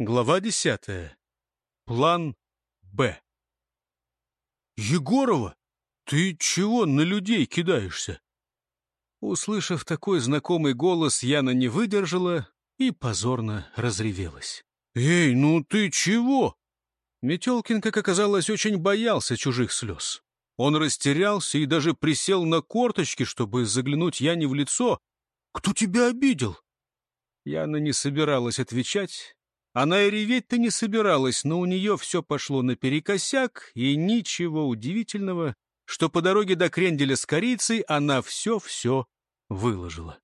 Глава десятая. План «Б». «Егорова, ты чего на людей кидаешься?» Услышав такой знакомый голос, Яна не выдержала и позорно разревелась. «Эй, ну ты чего?» Метелкин, как оказалось, очень боялся чужих слез. Он растерялся и даже присел на корточки, чтобы заглянуть Яне в лицо. «Кто тебя обидел?» Яна не собиралась отвечать, она и реветь-то не собиралась, но у нее все пошло наперекосяк, и ничего удивительного, что по дороге до кренделя с корицей она все-все выложила.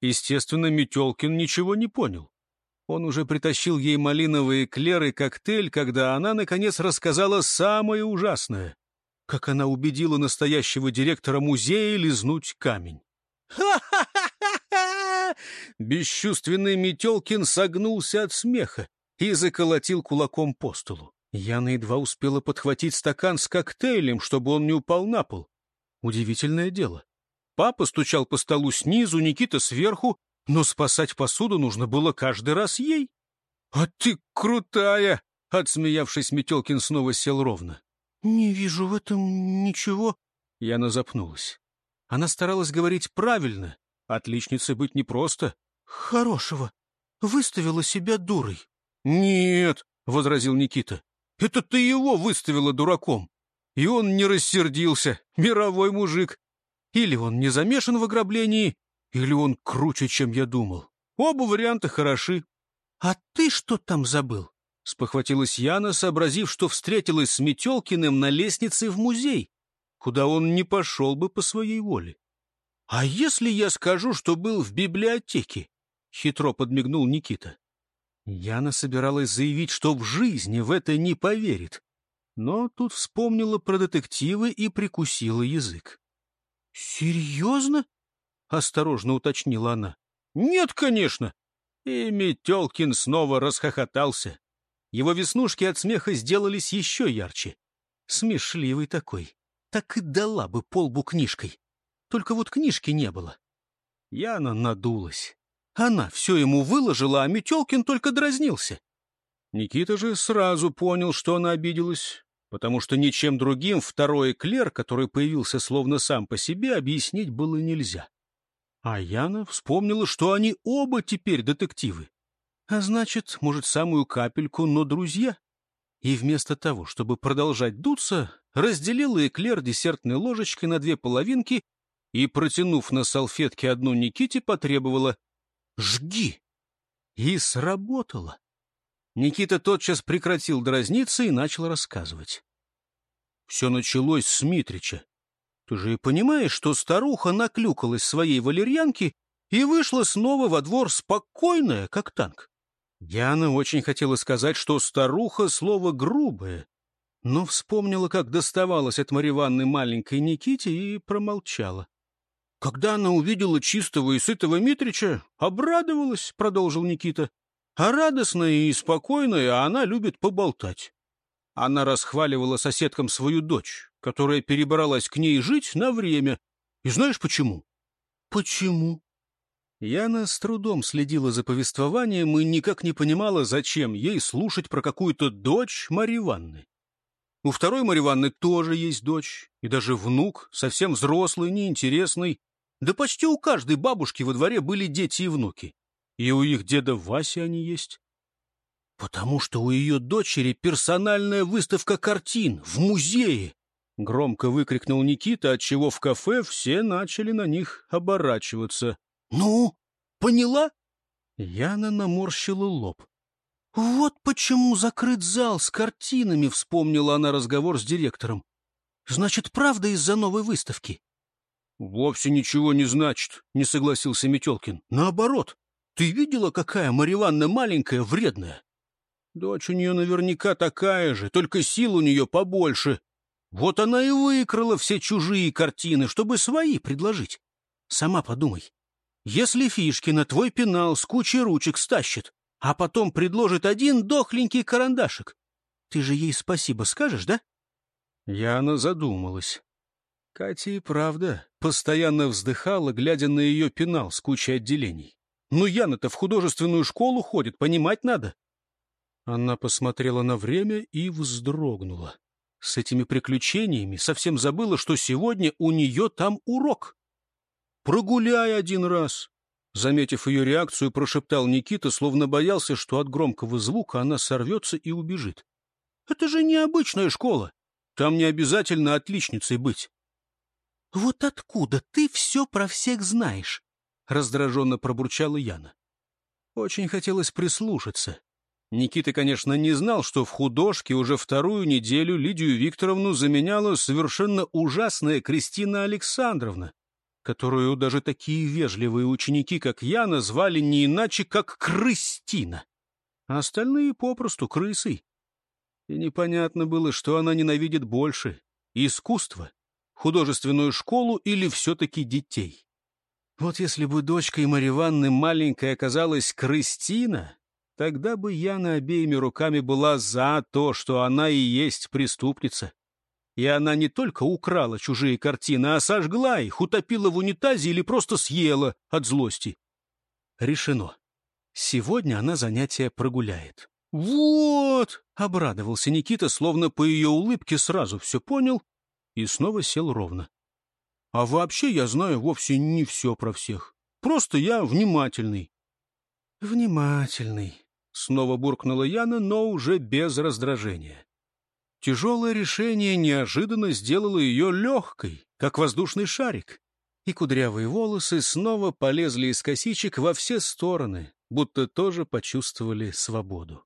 Естественно, Метелкин ничего не понял. Он уже притащил ей малиновые эклеры коктейль, когда она, наконец, рассказала самое ужасное, как она убедила настоящего директора музея лизнуть камень. «Ха-ха-ха-ха!» Бесчувственный Метелкин согнулся от смеха и заколотил кулаком по столу. Яна едва успела подхватить стакан с коктейлем, чтобы он не упал на пол. Удивительное дело. Папа стучал по столу снизу, Никита сверху, но спасать посуду нужно было каждый раз ей. — А ты крутая! — отсмеявшись, Метелкин снова сел ровно. — Не вижу в этом ничего. Яна запнулась. Она старалась говорить правильно. Отличницей быть непросто. — Хорошего. Выставила себя дурой. — Нет, — возразил Никита. — Это ты его выставила дураком. И он не рассердился. Мировой мужик. Или он не замешан в ограблении, или он круче, чем я думал. Оба варианта хороши. — А ты что там забыл? — спохватилась Яна, сообразив, что встретилась с Метелкиным на лестнице в музей куда он не пошел бы по своей воле. — А если я скажу, что был в библиотеке? — хитро подмигнул Никита. Яна собиралась заявить, что в жизни в это не поверит. Но тут вспомнила про детективы и прикусила язык. — Серьезно? — осторожно уточнила она. — Нет, конечно. И Метелкин снова расхохотался. Его веснушки от смеха сделались еще ярче. Смешливый такой так и дала бы полбу книжкой. Только вот книжки не было. Яна надулась. Она все ему выложила, а Метелкин только дразнился. Никита же сразу понял, что она обиделась, потому что ничем другим второй эклер, который появился словно сам по себе, объяснить было нельзя. А Яна вспомнила, что они оба теперь детективы. А значит, может, самую капельку, но друзья. И вместо того, чтобы продолжать дуться, разделила эклер десертной ложечкой на две половинки и, протянув на салфетке одну Никите, потребовала «Жги!» И сработало. Никита тотчас прекратил дразниться и начал рассказывать. Все началось с Митрича. Ты же и понимаешь, что старуха наклюкалась своей валерьянки и вышла снова во двор спокойная, как танк. Диана очень хотела сказать, что старуха — слово грубое, но вспомнила, как доставалась от Марьи Ивановны маленькой Никите и промолчала. Когда она увидела чистого и сытого Митрича, обрадовалась, — продолжил Никита. А радостная и спокойная она любит поболтать. Она расхваливала соседкам свою дочь, которая перебралась к ней жить на время. И знаешь почему? Почему? Яна с трудом следила за повествованием и никак не понимала, зачем ей слушать про какую-то дочь Марьи Ивановны. У второй Марьи Ивановны тоже есть дочь, и даже внук, совсем взрослый, неинтересный. Да почти у каждой бабушки во дворе были дети и внуки. И у их деда Васи они есть. Потому что у ее дочери персональная выставка картин в музее. Громко выкрикнул Никита, отчего в кафе все начали на них оборачиваться. «Ну, поняла?» Яна наморщила лоб. «Вот почему закрыт зал с картинами», — вспомнила она разговор с директором. «Значит, правда из-за новой выставки?» «Вовсе ничего не значит», — не согласился Метелкин. «Наоборот, ты видела, какая Марья Ивановна маленькая, вредная?» «Дочь у нее наверняка такая же, только сил у нее побольше. Вот она и выкрала все чужие картины, чтобы свои предложить. Сама подумай, если Фишкина твой пенал с кучей ручек стащит, а потом предложит один дохленький карандашик. Ты же ей спасибо скажешь, да? Яна задумалась. Катя и правда постоянно вздыхала, глядя на ее пенал с кучей отделений. Ну, Яна-то в художественную школу ходит, понимать надо. Она посмотрела на время и вздрогнула. С этими приключениями совсем забыла, что сегодня у нее там урок. «Прогуляй один раз!» Заметив ее реакцию, прошептал Никита, словно боялся, что от громкого звука она сорвется и убежит. «Это же необычная школа. Там не обязательно отличницей быть». «Вот откуда ты все про всех знаешь?» — раздраженно пробурчала Яна. Очень хотелось прислушаться. Никита, конечно, не знал, что в художке уже вторую неделю Лидию Викторовну заменяла совершенно ужасная Кристина Александровна, которую даже такие вежливые ученики, как я, назвали не иначе, как Крыстина, а остальные попросту крысой. И непонятно было, что она ненавидит больше — искусство, художественную школу или все-таки детей. Вот если бы дочкой Марьи Ивановны маленькой оказалась Кристина, тогда бы Яна обеими руками была за то, что она и есть преступница. И она не только украла чужие картины, а сожгла их, утопила в унитазе или просто съела от злости. Решено. Сегодня она занятия прогуляет. «Вот!» — обрадовался Никита, словно по ее улыбке сразу все понял и снова сел ровно. «А вообще я знаю вовсе не все про всех. Просто я внимательный». «Внимательный», — снова буркнула Яна, но уже без раздражения. Тяжелое решение неожиданно сделало ее легкой, как воздушный шарик, и кудрявые волосы снова полезли из косичек во все стороны, будто тоже почувствовали свободу.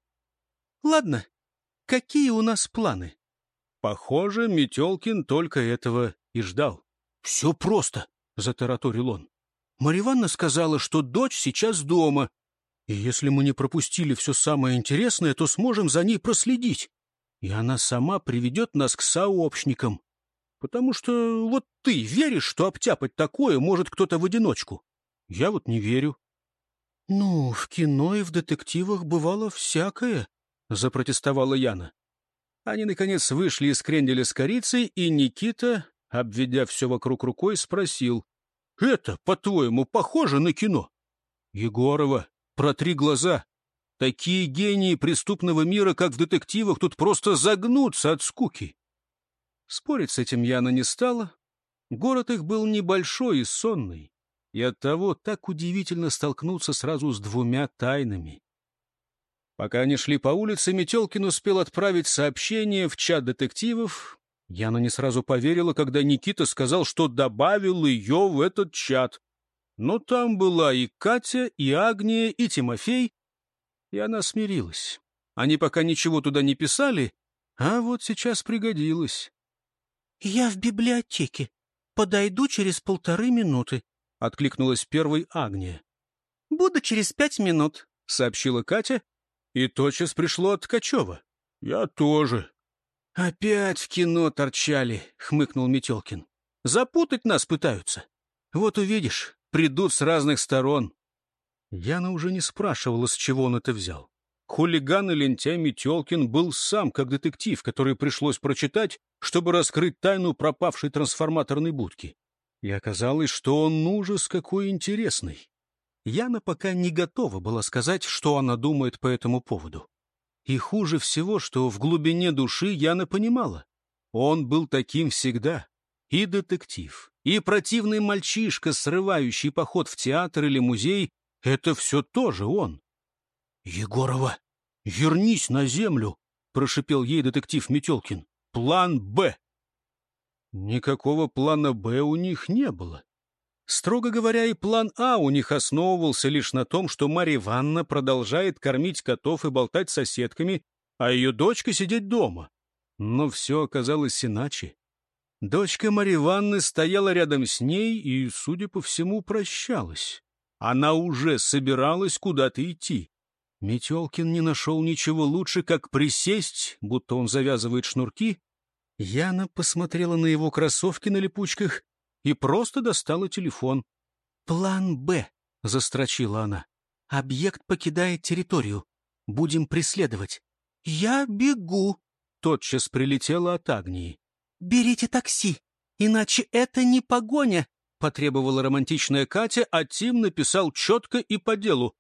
«Ладно, какие у нас планы?» Похоже, Метелкин только этого и ждал. «Все просто», — затараторил он. «Марья Ивановна сказала, что дочь сейчас дома, и если мы не пропустили все самое интересное, то сможем за ней проследить и она сама приведет нас к сообщникам. Потому что вот ты веришь, что обтяпать такое может кто-то в одиночку? Я вот не верю. — Ну, в кино и в детективах бывало всякое, — запротестовала Яна. Они, наконец, вышли из кренделя с корицей, и Никита, обведя все вокруг рукой, спросил. — Это, по-твоему, похоже на кино? — Егорова, протри глаза. Такие гении преступного мира, как в детективах, тут просто загнутся от скуки. Спорить с этим Яна не стала. Город их был небольшой и сонный, и оттого так удивительно столкнуться сразу с двумя тайнами. Пока они шли по улице, Метелкин успел отправить сообщение в чат детективов. Яна не сразу поверила, когда Никита сказал, что добавил ее в этот чат. Но там была и Катя, и Агния, и Тимофей, и она смирилась. Они пока ничего туда не писали, а вот сейчас пригодилось. — Я в библиотеке. Подойду через полторы минуты, — откликнулась первой Агния. — Буду через пять минут, — сообщила Катя, и тотчас пришло от Ткачева. — Я тоже. — Опять в кино торчали, — хмыкнул Метелкин. — Запутать нас пытаются. Вот увидишь, придут с разных сторон. Яна уже не спрашивала, с чего он это взял. Хулиган и лентяй Метелкин был сам как детектив, который пришлось прочитать, чтобы раскрыть тайну пропавшей трансформаторной будки. И оказалось, что он ужас какой интересный. Яна пока не готова была сказать, что она думает по этому поводу. И хуже всего, что в глубине души Яна понимала. Он был таким всегда. И детектив, и противный мальчишка, срывающий поход в театр или музей, это все тоже он. — Егорова, вернись на землю, — прошипел ей детектив Метелкин. — План «Б». Никакого плана «Б» у них не было. Строго говоря, и план А у них основывался лишь на том, что Марья Ивановна продолжает кормить котов и болтать с соседками, а ее дочка сидеть дома. Но все оказалось иначе. Дочка Марьи Ивановны стояла рядом с ней и, судя по всему, прощалась. Она уже собиралась куда-то идти. Метелкин не нашел ничего лучше, как присесть, будто он завязывает шнурки. Яна посмотрела на его кроссовки на липучках и просто достала телефон. «План «Б», — застрочила она. «Объект покидает территорию. Будем преследовать». «Я бегу», — тотчас прилетела от Агнии. «Берите такси, иначе это не погоня», — потребовала романтичная Катя, а Тим написал четко и по делу.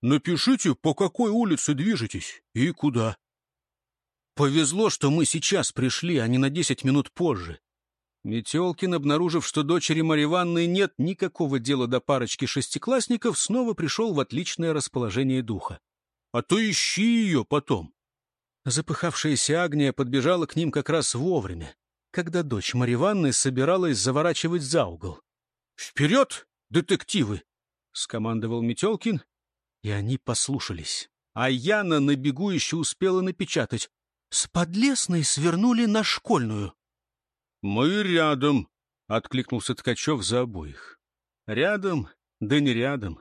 напишите, по какой улице движетесь и куда. Повезло, что мы сейчас пришли, а не на десять минут позже. Метелкин, обнаружив, что дочери Марьи Ивановны нет никакого дела до парочки шестиклассников, снова пришел в отличное расположение духа. «А то ищи ее потом!» Запыхавшаяся Агния подбежала к ним как раз вовремя, когда дочь Марьи Ивановны собиралась заворачивать за угол. «Вперед, детективы!» — скомандовал Метелкин, и они послушались. А Яна на бегу еще успела напечатать. «С Подлесной свернули на школьную». «Мы рядом», — откликнулся Ткачев за обоих. «Рядом, да не рядом».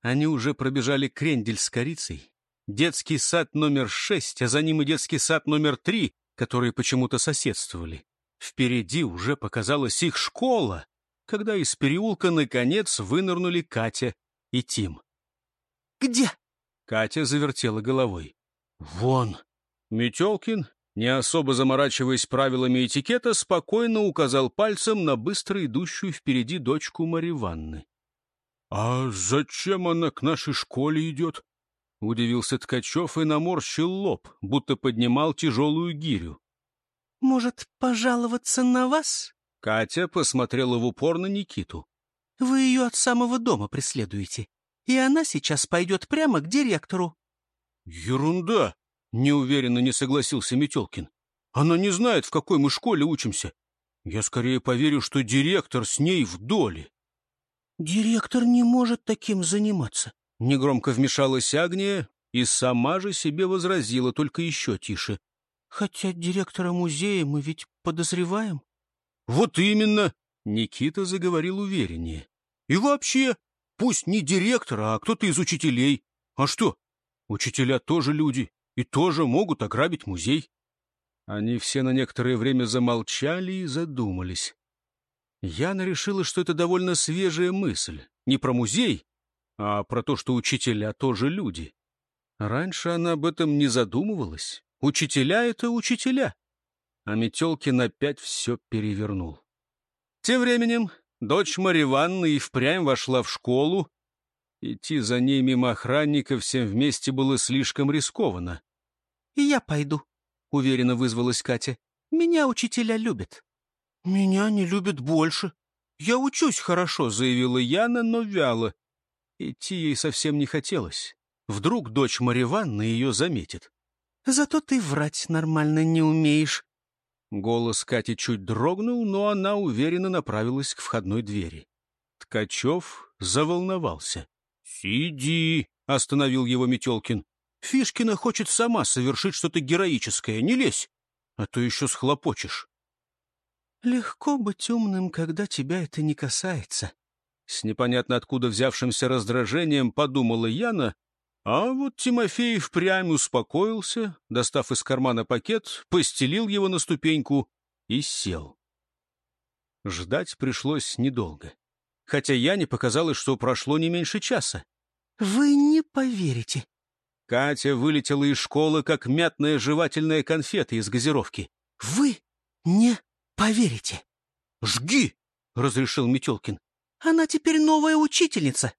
Они уже пробежали крендель с корицей, детский сад номер шесть, а за ним и детский сад номер три, которые почему-то соседствовали. Впереди уже показалась их школа, когда из переулка, наконец, вынырнули Катя и Тим. «Где?» — Катя завертела головой. «Вон!» Метелкин не особо заморачиваясь правилами этикета, спокойно указал пальцем на быстро идущую впереди дочку Марьи Ванны. — А зачем она к нашей школе идет? — удивился Ткачев и наморщил лоб, будто поднимал тяжелую гирю. — Может, пожаловаться на вас? Катя посмотрела в упор на Никиту. — Вы ее от самого дома преследуете, и она сейчас пойдет прямо к директору. — Ерунда! Неуверенно не согласился Метелкин. Она не знает, в какой мы школе учимся. Я скорее поверю, что директор с ней в доле. Директор не может таким заниматься. Негромко вмешалась Агния и сама же себе возразила, только еще тише. Хотя директора музея мы ведь подозреваем. Вот именно, Никита заговорил увереннее. И вообще, пусть не директор, а кто-то из учителей. А что? Учителя тоже люди, и тоже могут ограбить музей. Они все на некоторое время замолчали и задумались. Яна решила, что это довольно свежая мысль. Не про музей, а про то, что учителя тоже люди. Раньше она об этом не задумывалась. Учителя — это учителя. А Метелкин опять все перевернул. Тем временем дочь Марьи Ивановны и впрямь вошла в школу, Идти за ней мимо охранника всем вместе было слишком рискованно. — И я пойду, — уверенно вызвалась Катя. — Меня учителя любят. — Меня не любят больше. Я учусь хорошо, — заявила Яна, но вяло. Идти ей совсем не хотелось. Вдруг дочь Мариванна ее заметит. — Зато ты врать нормально не умеешь. Голос Кати чуть дрогнул, но она уверенно направилась к входной двери. Ткачев заволновался. «Сиди!» — остановил его Метелкин. «Фишкина хочет сама совершить что-то героическое. Не лезь, а то еще схлопочешь». «Легко быть умным, когда тебя это не касается», — с непонятно откуда взявшимся раздражением подумала Яна, а вот Тимофей впрямь успокоился, достав из кармана пакет, постелил его на ступеньку и сел. Ждать пришлось недолго хотя я не показалось, что прошло не меньше часа. «Вы не поверите». Катя вылетела из школы, как мятная жевательная конфета из газировки. «Вы не поверите». «Жги!» — разрешил Метелкин. «Она теперь новая учительница».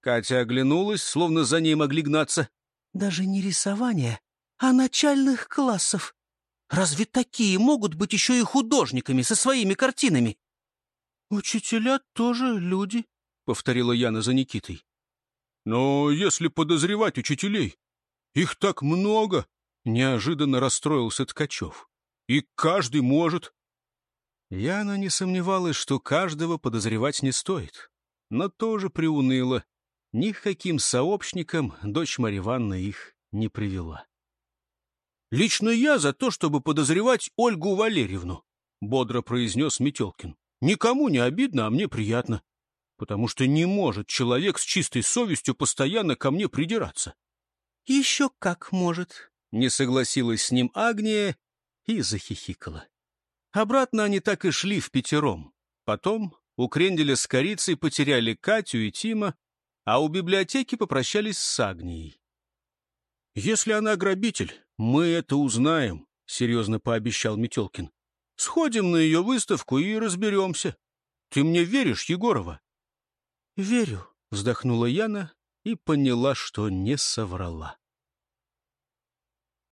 Катя оглянулась, словно за ней могли гнаться. «Даже не рисование, а начальных классов. Разве такие могут быть еще и художниками со своими картинами?» «Учителя тоже люди», — повторила Яна за Никитой. «Но если подозревать учителей, их так много», — неожиданно расстроился Ткачев. «И каждый может». Яна не сомневалась, что каждого подозревать не стоит, но тоже приуныла. Ни к каким сообщникам дочь Марья Ивановна их не привела. «Лично я за то, чтобы подозревать Ольгу Валерьевну», — бодро произнес Метелкин. Никому не обидно, а мне приятно. Потому что не может человек с чистой совестью постоянно ко мне придираться. — Еще как может, — не согласилась с ним Агния и захихикала. Обратно они так и шли в пятером. Потом у Кренделя с корицей потеряли Катю и Тима, а у библиотеки попрощались с Агнией. «Если она грабитель, мы это узнаем», — серьезно пообещал Метелкин. Сходим на ее выставку и разберемся. Ты мне веришь, Егорова? — Верю, — вздохнула Яна и поняла, что не соврала.